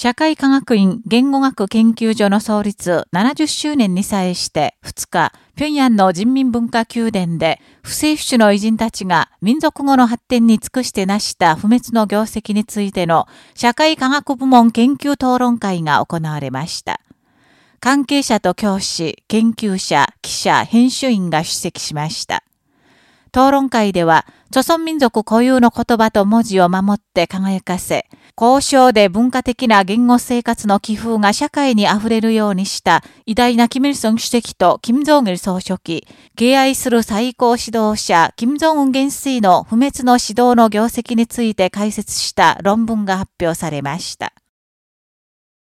社会科学院言語学研究所の創立70周年に際して2日、平壌の人民文化宮殿で、不正主の偉人たちが民族語の発展に尽くして成した不滅の業績についての社会科学部門研究討論会が行われました。関係者と教師、研究者、記者、編集員が出席しました。討論会では、著村民族固有の言葉と文字を守って輝かせ、交渉で文化的な言語生活の寄付が社会に溢れるようにした偉大なキム・イルソン主席とキム・ジョン・イル総書記、敬愛する最高指導者、キム・ジョン・ウン元帥の不滅の指導の業績について解説した論文が発表されました。